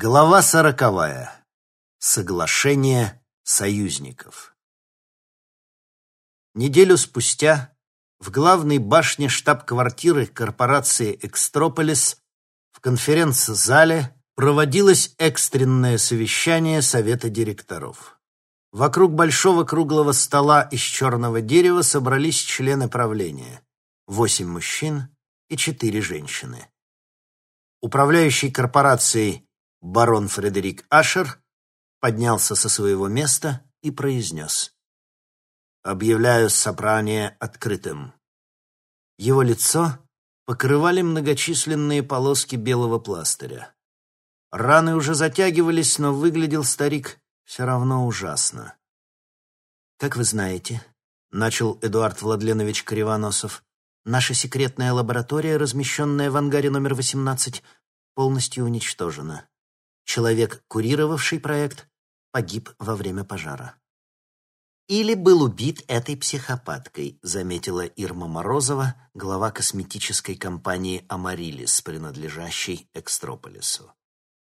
Глава сороковая. Соглашение союзников. Неделю спустя в главной башне штаб-квартиры корпорации «Экстрополис» в конференц-зале проводилось экстренное совещание Совета директоров. Вокруг большого круглого стола из черного дерева собрались члены правления. Восемь мужчин и четыре женщины. Управляющий корпорацией Барон Фредерик Ашер поднялся со своего места и произнес. «Объявляю собрание открытым». Его лицо покрывали многочисленные полоски белого пластыря. Раны уже затягивались, но выглядел старик все равно ужасно. «Как вы знаете», — начал Эдуард Владленович Кривоносов, «наша секретная лаборатория, размещенная в ангаре номер 18, полностью уничтожена. Человек, курировавший проект, погиб во время пожара. «Или был убит этой психопаткой», заметила Ирма Морозова, глава косметической компании «Амарилис», принадлежащей Экстрополису.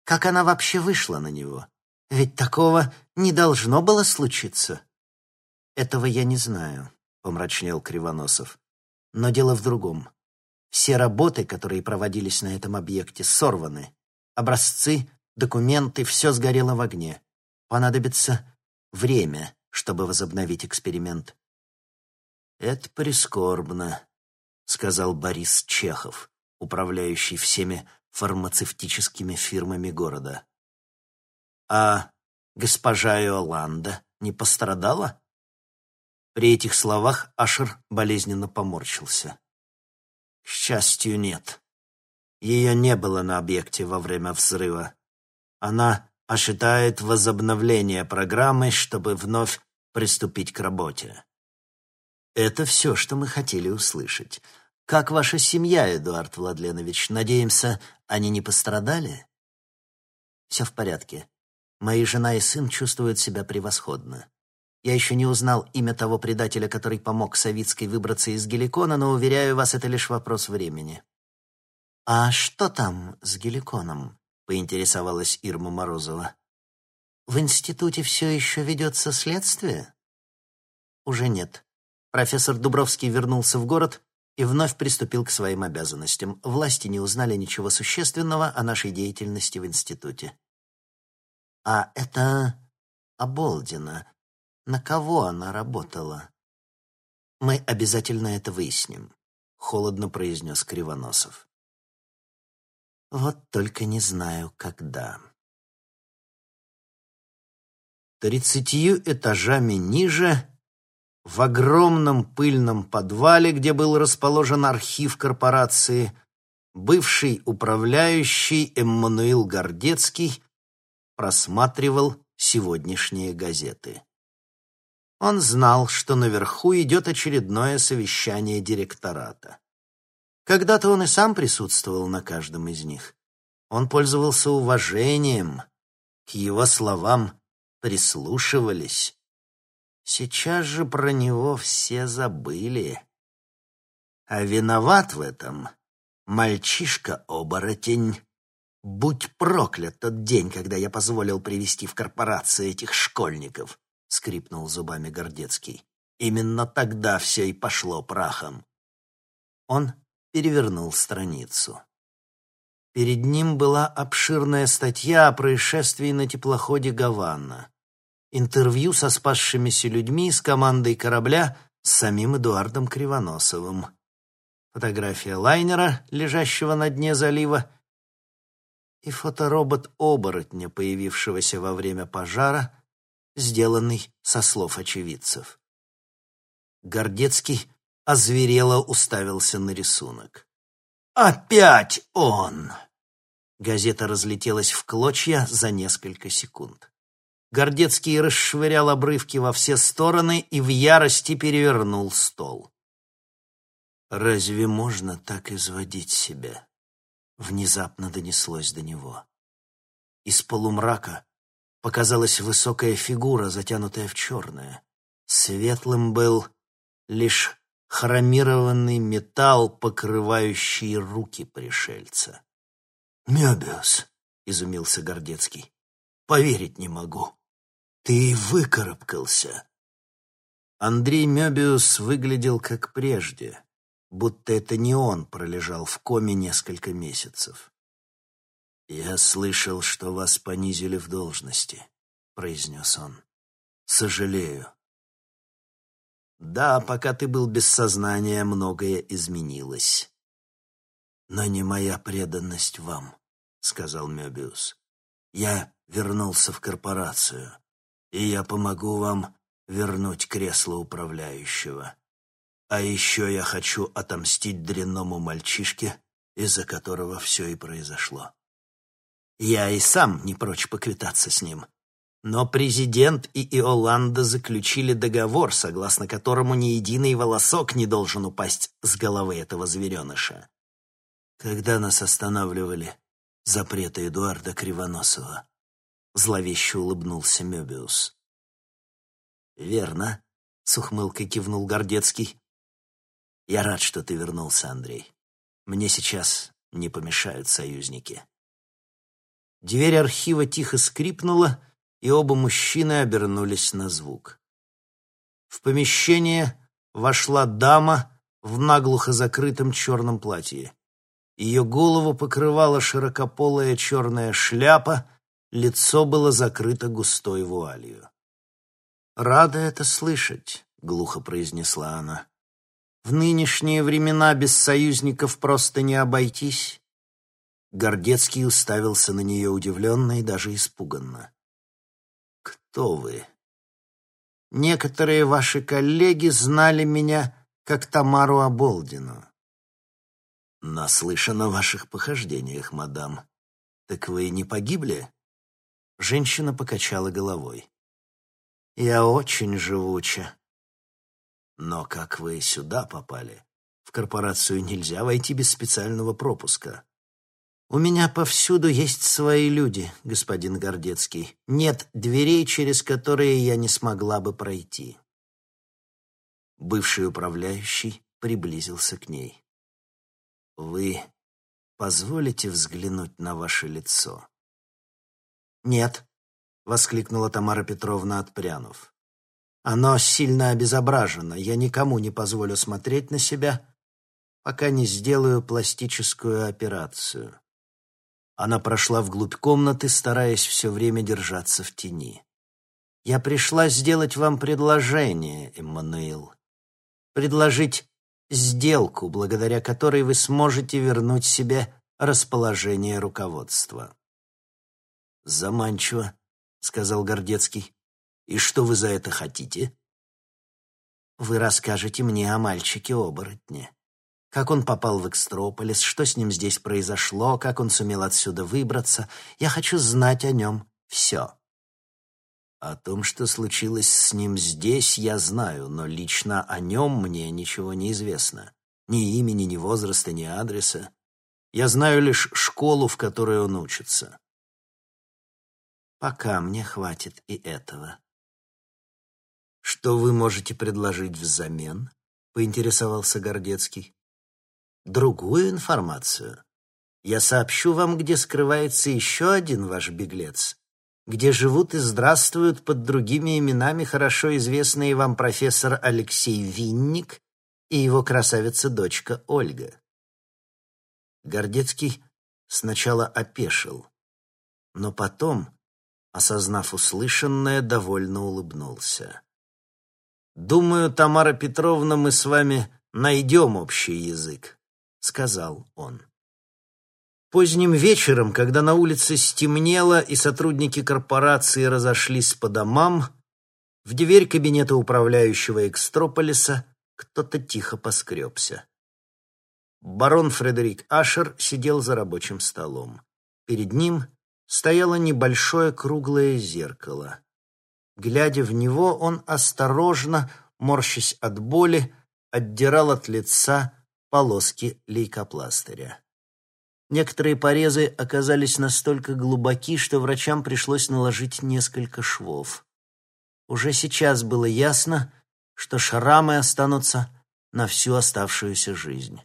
«Как она вообще вышла на него? Ведь такого не должно было случиться». «Этого я не знаю», — помрачнел Кривоносов. «Но дело в другом. Все работы, которые проводились на этом объекте, сорваны. Образцы документы, все сгорело в огне. Понадобится время, чтобы возобновить эксперимент. «Это прискорбно», — сказал Борис Чехов, управляющий всеми фармацевтическими фирмами города. «А госпожа Иоланда не пострадала?» При этих словах Ашер болезненно поморщился. «К счастью, нет. Ее не было на объекте во время взрыва. Она ожидает возобновления программы, чтобы вновь приступить к работе. Это все, что мы хотели услышать. Как ваша семья, Эдуард Владленович? Надеемся, они не пострадали? Все в порядке. Мои жена и сын чувствуют себя превосходно. Я еще не узнал имя того предателя, который помог Савицкой выбраться из Геликона, но, уверяю вас, это лишь вопрос времени. А что там с Геликоном? Поинтересовалась Ирма Морозова. В институте все еще ведется следствие? Уже нет. Профессор Дубровский вернулся в город и вновь приступил к своим обязанностям. Власти не узнали ничего существенного о нашей деятельности в институте. А это Оболдина. На кого она работала? Мы обязательно это выясним, холодно произнес Кривоносов. Вот только не знаю, когда. Тридцатью этажами ниже, в огромном пыльном подвале, где был расположен архив корпорации, бывший управляющий Эммануил Гордецкий просматривал сегодняшние газеты. Он знал, что наверху идет очередное совещание директората. Когда-то он и сам присутствовал на каждом из них. Он пользовался уважением, к его словам прислушивались. Сейчас же про него все забыли. А виноват в этом мальчишка-оборотень. Будь проклят тот день, когда я позволил привести в корпорацию этих школьников, скрипнул зубами Гордецкий. Именно тогда все и пошло прахом. Он перевернул страницу. Перед ним была обширная статья о происшествии на теплоходе «Гаванна». Интервью со спасшимися людьми с командой корабля с самим Эдуардом Кривоносовым. Фотография лайнера, лежащего на дне залива, и фоторобот оборотня, появившегося во время пожара, сделанный со слов очевидцев. Гордецкий озверело уставился на рисунок. «Опять он!» Газета разлетелась в клочья за несколько секунд. Гордецкий расшвырял обрывки во все стороны и в ярости перевернул стол. «Разве можно так изводить себя?» Внезапно донеслось до него. Из полумрака показалась высокая фигура, затянутая в черное. Светлым был лишь хромированный металл, покрывающий руки пришельца. «Мёбиус!» — изумился Гордецкий. «Поверить не могу. Ты выкарабкался». Андрей Мёбиус выглядел как прежде, будто это не он пролежал в коме несколько месяцев. «Я слышал, что вас понизили в должности», — произнес он. «Сожалею». «Да, пока ты был без сознания, многое изменилось». «Но не моя преданность вам», — сказал Мёбиус. «Я вернулся в корпорацию, и я помогу вам вернуть кресло управляющего. А еще я хочу отомстить дрянному мальчишке, из-за которого все и произошло. Я и сам не прочь поквитаться с ним. Но президент и Иоланда заключили договор, согласно которому ни единый волосок не должен упасть с головы этого звереныша. Когда нас останавливали запреты Эдуарда Кривоносова. Зловеще улыбнулся Мёбиус. «Верно», — с ухмылкой кивнул Гордецкий. «Я рад, что ты вернулся, Андрей. Мне сейчас не помешают союзники». Дверь архива тихо скрипнула, и оба мужчины обернулись на звук. В помещение вошла дама в наглухо закрытом черном платье. Ее голову покрывала широкополая черная шляпа, лицо было закрыто густой вуалью. «Рада это слышать», — глухо произнесла она. «В нынешние времена без союзников просто не обойтись». Гордецкий уставился на нее удивленно и даже испуганно. «Кто вы?» «Некоторые ваши коллеги знали меня как Тамару Оболдину. «Наслышан о ваших похождениях, мадам. Так вы не погибли?» Женщина покачала головой. «Я очень живуча». «Но как вы сюда попали? В корпорацию нельзя войти без специального пропуска». «У меня повсюду есть свои люди, господин Гордецкий. Нет дверей, через которые я не смогла бы пройти». Бывший управляющий приблизился к ней. Вы позволите взглянуть на ваше лицо? Нет, воскликнула Тамара Петровна, отпрянув. Оно сильно обезображено. Я никому не позволю смотреть на себя, пока не сделаю пластическую операцию. Она прошла вглубь комнаты, стараясь все время держаться в тени. «Я пришла сделать вам предложение, Эммануил. Предложить сделку, благодаря которой вы сможете вернуть себе расположение руководства. «Заманчиво», — сказал Гордецкий. «И что вы за это хотите?» «Вы расскажете мне о мальчике-оборотне. Как он попал в Экстрополис, что с ним здесь произошло, как он сумел отсюда выбраться. Я хочу знать о нем все». О том, что случилось с ним здесь, я знаю, но лично о нем мне ничего не известно. Ни имени, ни возраста, ни адреса. Я знаю лишь школу, в которой он учится. Пока мне хватит и этого. Что вы можете предложить взамен? Поинтересовался Гордецкий. Другую информацию. Я сообщу вам, где скрывается еще один ваш беглец, где живут и здравствуют под другими именами хорошо известные вам профессор Алексей Винник и его красавица-дочка Ольга. Гордецкий сначала опешил, но потом, осознав услышанное, довольно улыбнулся. «Думаю, Тамара Петровна, мы с вами найдем общий язык», — сказал он. Поздним вечером, когда на улице стемнело и сотрудники корпорации разошлись по домам, в дверь кабинета управляющего Экстрополиса кто-то тихо поскребся. Барон Фредерик Ашер сидел за рабочим столом. Перед ним стояло небольшое круглое зеркало. Глядя в него, он осторожно, морщась от боли, отдирал от лица полоски лейкопластыря. Некоторые порезы оказались настолько глубоки, что врачам пришлось наложить несколько швов. Уже сейчас было ясно, что шрамы останутся на всю оставшуюся жизнь.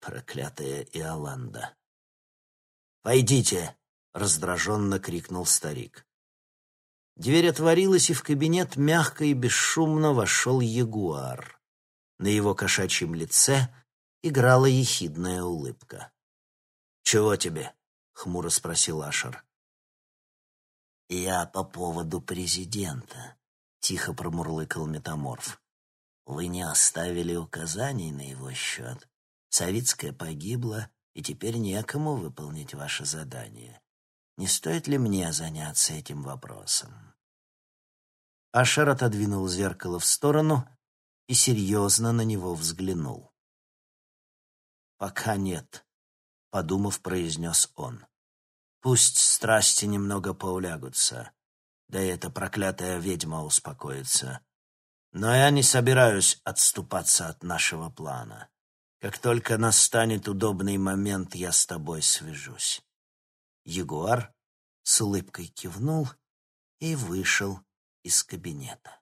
Проклятая Иоланда. «Войдите», — раздраженно крикнул старик. Дверь отворилась, и в кабинет мягко и бесшумно вошел ягуар. На его кошачьем лице играла ехидная улыбка. «Чего тебе?» — хмуро спросил Ашер. «Я по поводу президента», — тихо промурлыкал метаморф. «Вы не оставили указаний на его счет. Савицкая погибла, и теперь некому выполнить ваше задание. Не стоит ли мне заняться этим вопросом?» Ашер отодвинул зеркало в сторону и серьезно на него взглянул. «Пока нет», — подумав, произнес он. «Пусть страсти немного поулягутся, да и эта проклятая ведьма успокоится. Но я не собираюсь отступаться от нашего плана. Как только настанет удобный момент, я с тобой свяжусь». Ягуар с улыбкой кивнул и вышел из кабинета.